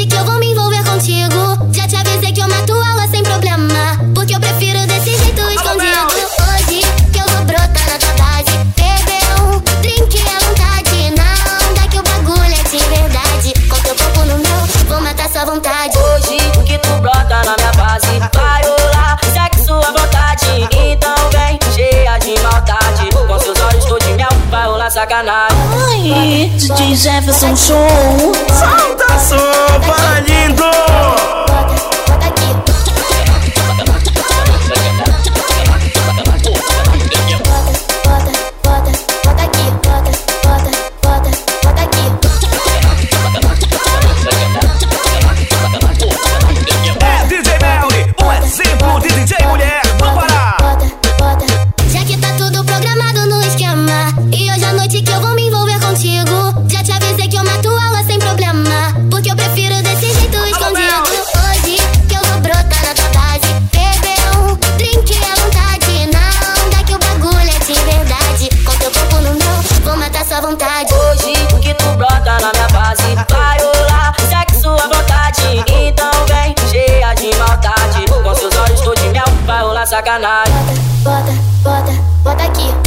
noite que eu vou me envolver contigo. Já te avisei que eu mato ela sem problema. Porque eu prefiro desse jeito escondido. Hoje que eu vou brotar na tua base. Beber um drink à vontade. Na onda que o bagulho é de verdade. Com teu corpo no meu, vou matar sua vontade. Hoje que tu brota na minha base. Vai rolar sexo sua vontade. Então vem cheia de maldade. Com seus olhos tô de mel, vai rolar sacanagem. Ai, DJ Jefferson Show. Solta! sacanagem. Bota, bota, bota, bota aqui.